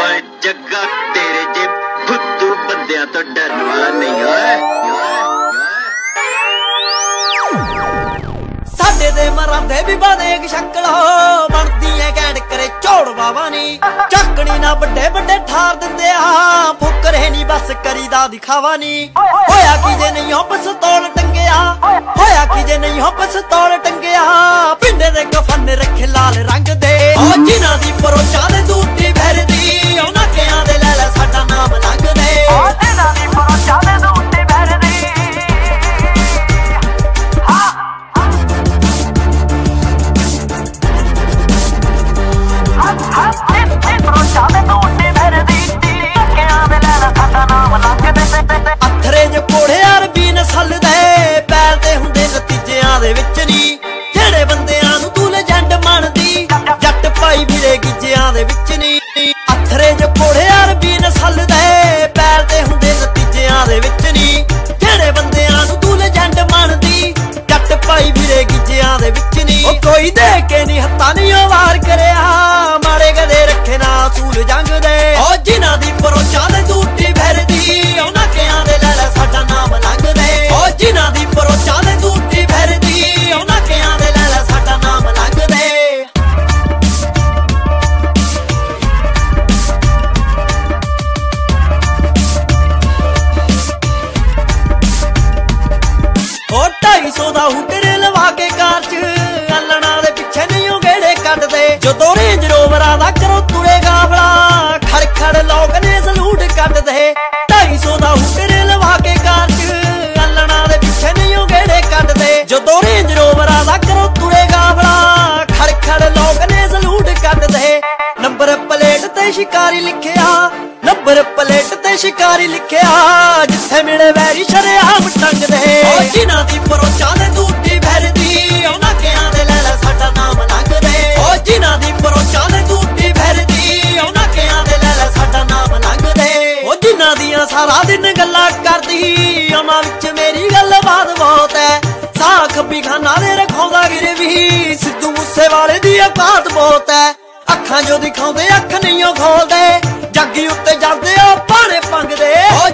ਓਏ ਜੱਗਾ ਤੇਰੇ ਜੇ ਫੁੱਤੂ ਬੰਦਿਆਂ ਤੋਂ ਡਰਨ ਵਾਲਾ ਨਹੀਂ, ਓਏ। ਸਾਡੇ ਦੇ ਮਰਾਂਦੇ ਵੀ ਬਾਦੇ ਇੱਕ ਸ਼ਕਲ ਬਣਦੀ ਐ ਗੈਂਡ ਕਰੇ ਝੋੜ ਵਾਵਾ ਨੀ। ਚੱਕਣੀ ਨਾ ਵੱਡੇ ਵੱਡੇ ਠਾਰ ਦਿੰਦੇ ਆ, ਫੁਕਰੇ ਨਹੀਂ ਬਸ ਕਰੀਦਾ ਦਿਖਾਵਾ ਨੀ। ਹੋਇਆ ਕੀ ਜੇ ਨਹੀਂ ਹੋ ਪਸਤੌਲ ਟੰਗਿਆ, ਹੋਇਆ ਕੀ ਜੇ ਨਹੀਂ ਹੋ ਪਸਤੌਲ ਟੰਗਿਆ ਦੇ ਵਿੱਚ ਨਹੀਂ ਉਹ ਕੋਈ ਦੇ ਕੇ ਨਹੀਂ ਹੱਥਾਂ ਨਹੀਂ ਉਹ ਵਾਰ ਕਰਿਆ। ਜਦੋਂ ਰੇਂਜ ਰੋਵਰਾਂ ਦਾ ਕਰੋ ਤੁਰੇ ਗਾਫਲਾ ਖੜ ਖੜ ਲੋਕ ਨੇ ਸਲੂਟ ਕੱਢਦੇ 250 ਦਾ ਹੁਟਰ ਲਵਾ ਕੇ ਕਾਰ ਚ। ਅੱਲਣਾ ਦੇ ਪਿੱਛੇ ਨਹੀਂ ਉਹ ਗੇੜੇ ਕੱਢਦੇ ਜਦੋਂ ਰੇਂਜ ਰੋਵਰਾਂ ਦਾ ਕਰੋ ਤੁਰੇ ਗਾਵਲਾ। ਖੜ ਖੜ ਲੋਕ ਨੇ ਸਲੂਟ ਕੱਢਦੇ ਨੰਬਰ ਪਲੇਟ ਤੇ ਸ਼ਿਕਾਰੀ ਲਿਖਿਆ। ਨੰਬਰ ਪਲੇਟ ਤੇ ਸ਼ਿਕਾਰੀ ਲਿਖਿਆ। ਜਿੱਥੇ ਮਿਲੇ ਵੈਰੀ ਸ਼ਰਿਆਮ ਟੰਗਦੇ ਓ ਜਿਨ੍ਹਾਂ ਦਿਨ ਗੱਲਾਂ ਕਰਦੀ ਉਹਨਾਂ ਵਿੱਚ ਮੇਰੀ ਗੱਲਬਾਤ ਬਹੁਤ ਐ। ਸਾਖ ਖਾਨਾ ਦੇ ਰਖਾਉਂਦਾ ਗਿਰਵੀ ਸਿੱਧੂ ਮੂਸੇ ਵਾਲੇ ਦੀ ਔਕਾਤ ਬਹੁਤ ਐ। ਅੱਖਾਂ ਜੋ ਦਿਖਾਉਂਦੇ, ਅੱਖ ਨਹੀਂ ਉਹ ਖੋਲਦੇ। ਜੱਗੀ ਉੱਤੇ ਜਾਂਦੇ ਆ ਪਾਣੇ ਪੰਗਦੇ ਓ